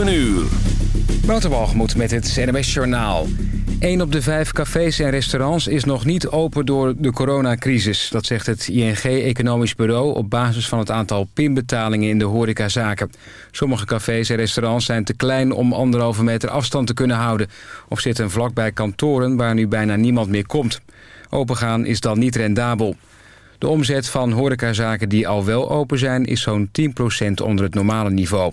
7 uur. Met het NMS Journaal. Een op de vijf cafés en restaurants is nog niet open door de coronacrisis. Dat zegt het ING Economisch Bureau op basis van het aantal pinbetalingen in de horecazaken. Sommige cafés en restaurants zijn te klein om anderhalve meter afstand te kunnen houden... of zitten vlakbij kantoren waar nu bijna niemand meer komt. Opengaan is dan niet rendabel. De omzet van horecazaken die al wel open zijn is zo'n 10% onder het normale niveau.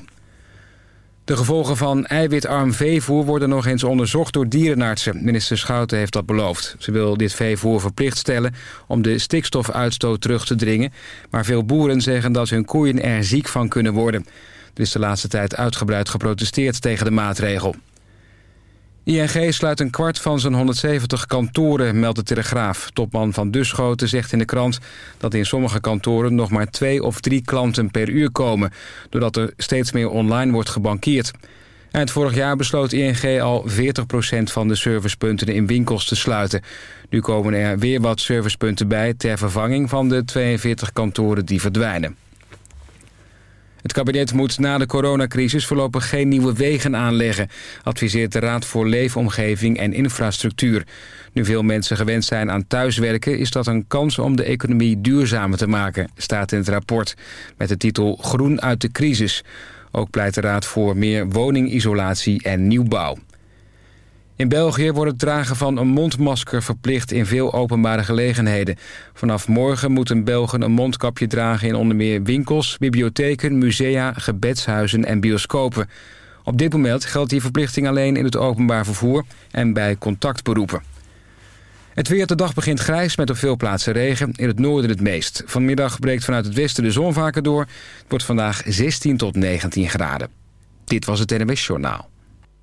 De gevolgen van eiwitarm veevoer worden nog eens onderzocht door dierenartsen. Minister Schouten heeft dat beloofd. Ze wil dit veevoer verplicht stellen om de stikstofuitstoot terug te dringen. Maar veel boeren zeggen dat hun koeien er ziek van kunnen worden. Er is de laatste tijd uitgebreid geprotesteerd tegen de maatregel. ING sluit een kwart van zijn 170 kantoren, meldt de Telegraaf. Topman van Duschoten zegt in de krant dat in sommige kantoren nog maar twee of drie klanten per uur komen, doordat er steeds meer online wordt gebankierd. Eind vorig jaar besloot ING al 40% van de servicepunten in winkels te sluiten. Nu komen er weer wat servicepunten bij ter vervanging van de 42 kantoren die verdwijnen. Het kabinet moet na de coronacrisis voorlopig geen nieuwe wegen aanleggen... adviseert de Raad voor Leefomgeving en Infrastructuur. Nu veel mensen gewend zijn aan thuiswerken... is dat een kans om de economie duurzamer te maken, staat in het rapport... met de titel Groen uit de crisis. Ook pleit de Raad voor meer woningisolatie en nieuwbouw. In België wordt het dragen van een mondmasker verplicht in veel openbare gelegenheden. Vanaf morgen moeten Belgen een mondkapje dragen in onder meer winkels, bibliotheken, musea, gebedshuizen en bioscopen. Op dit moment geldt die verplichting alleen in het openbaar vervoer en bij contactberoepen. Het weer de dag begint grijs met op veel plaatsen regen. In het noorden het meest. Vanmiddag breekt vanuit het westen de zon vaker door. Het wordt vandaag 16 tot 19 graden. Dit was het NWS Journaal.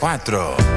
4.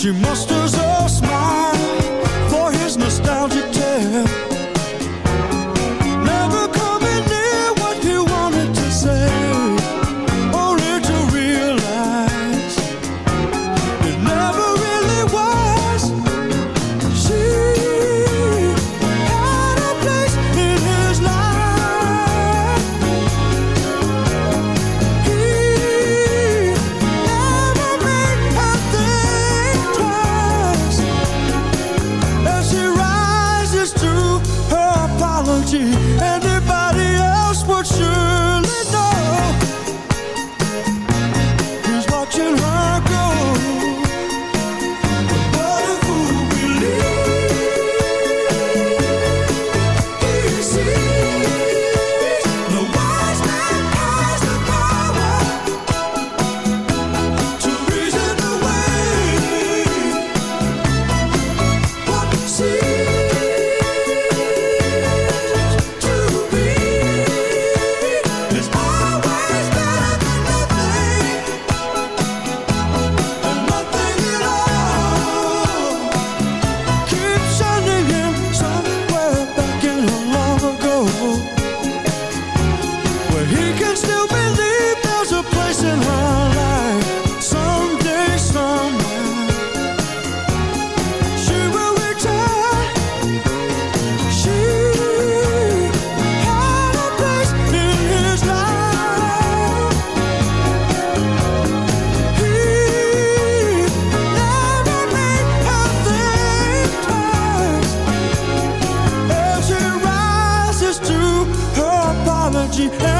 She musters 只怕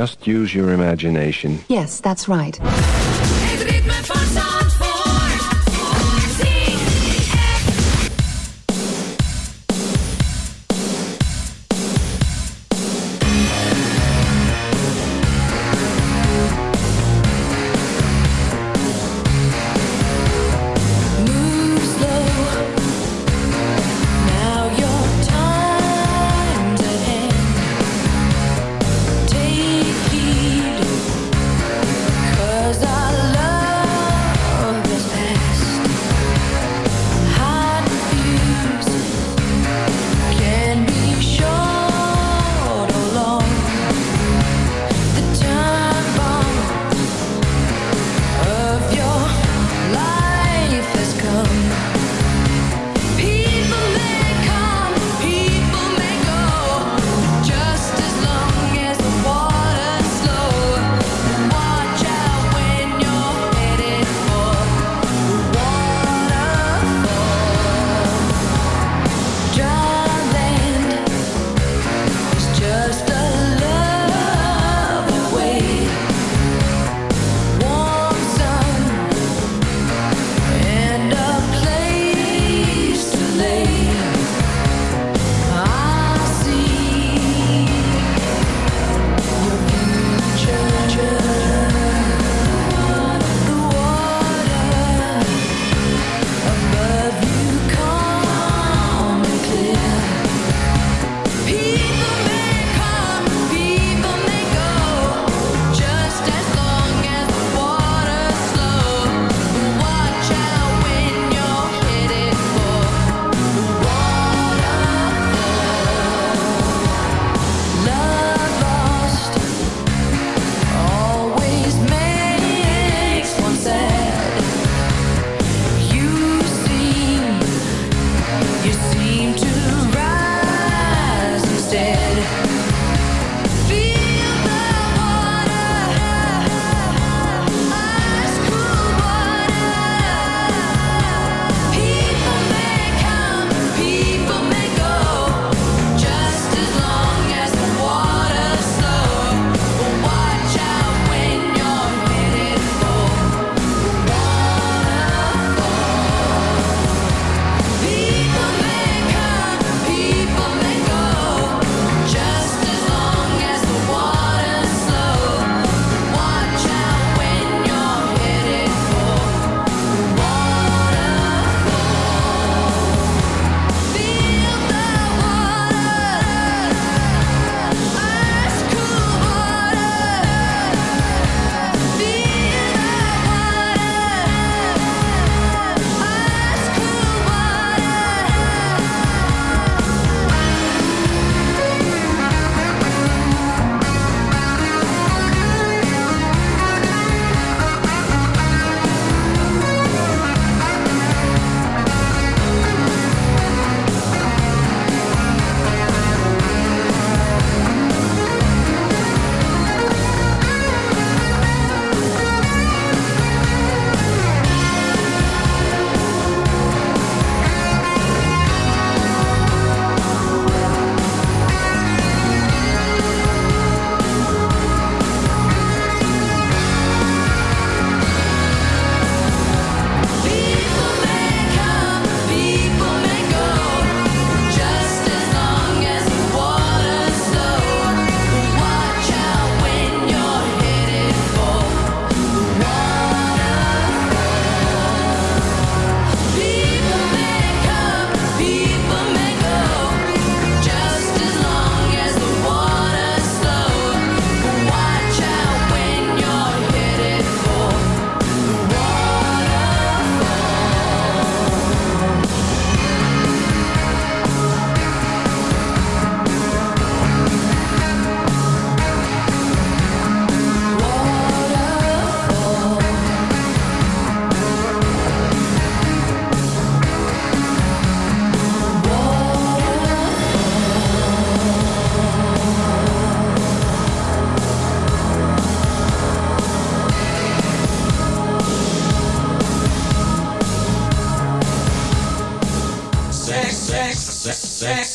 Just use your imagination. Yes, that's right.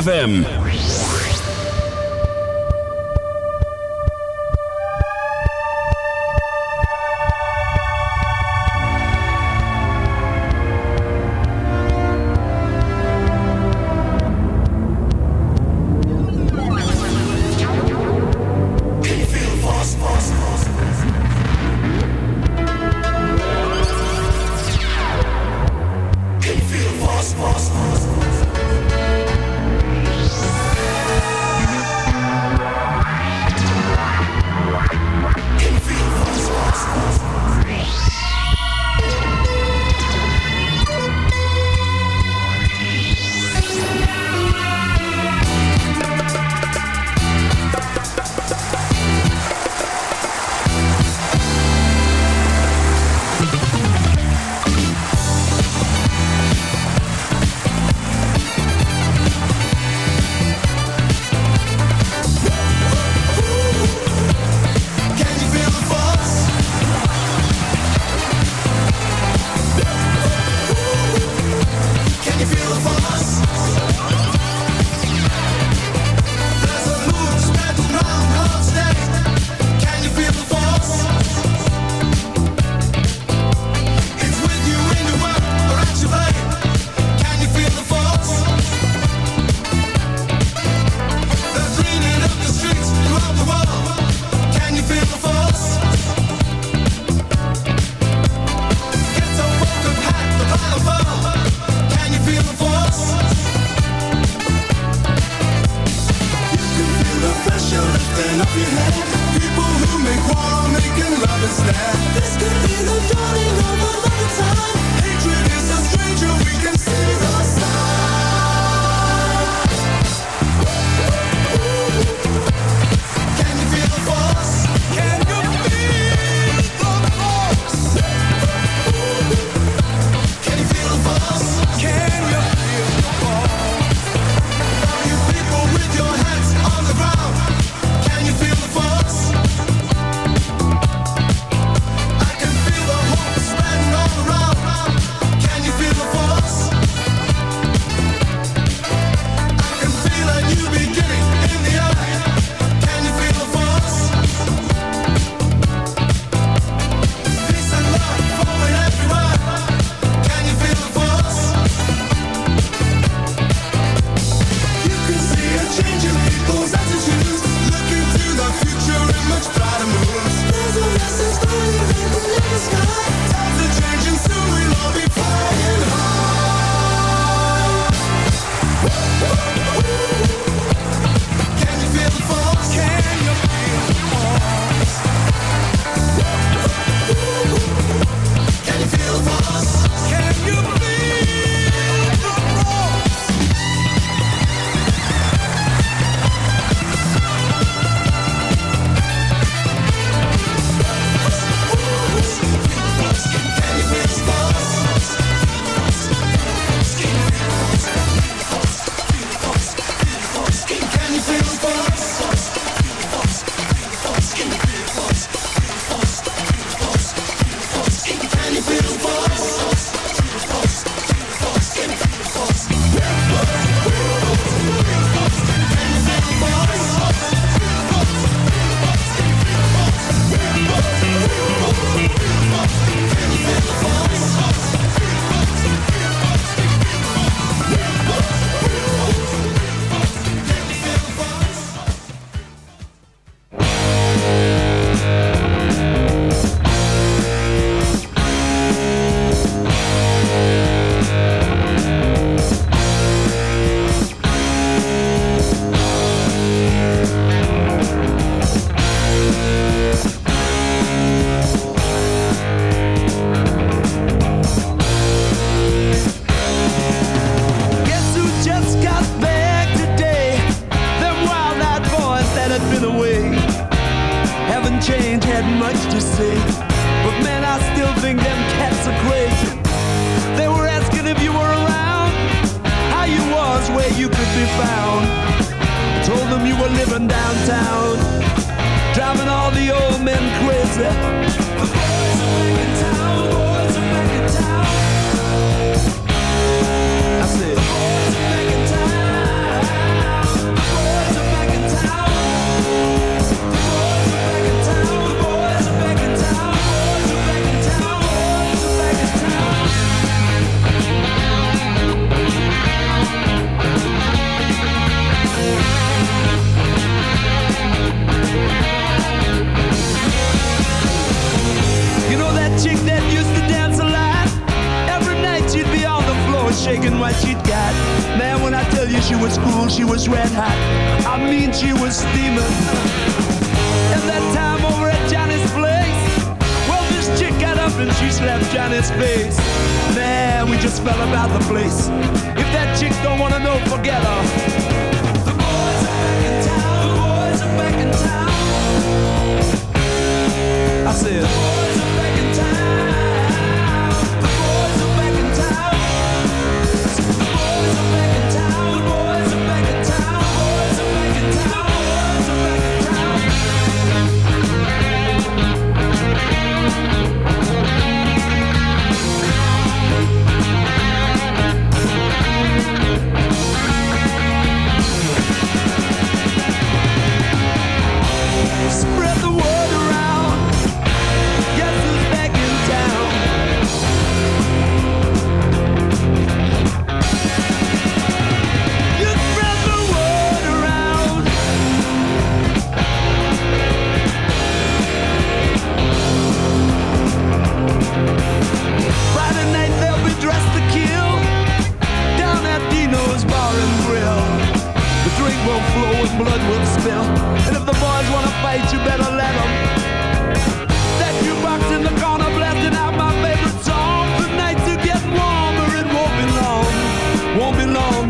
ZFM.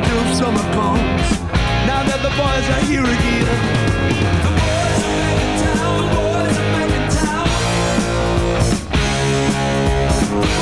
until summer comes. Now that the boys are here again. The boys are back in town. The boys are back in town.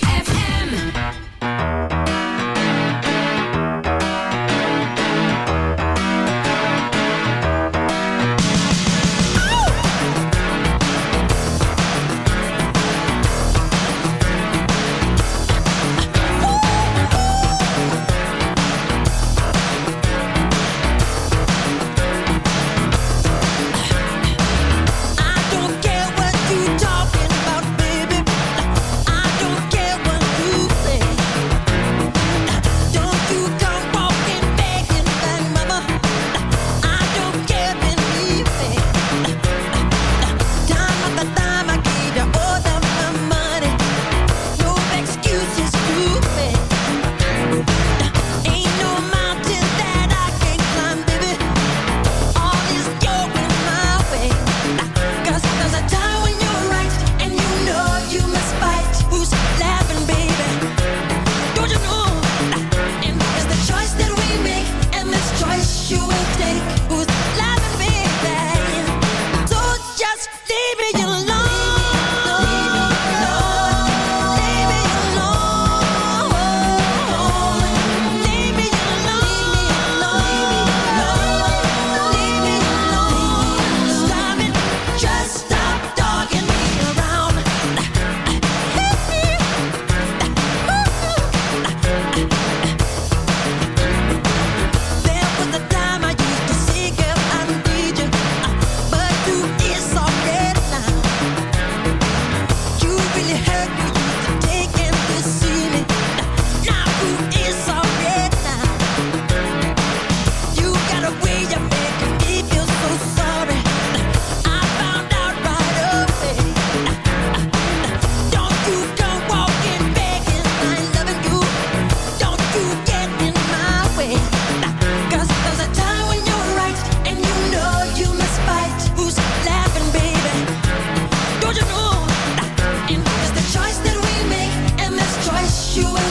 you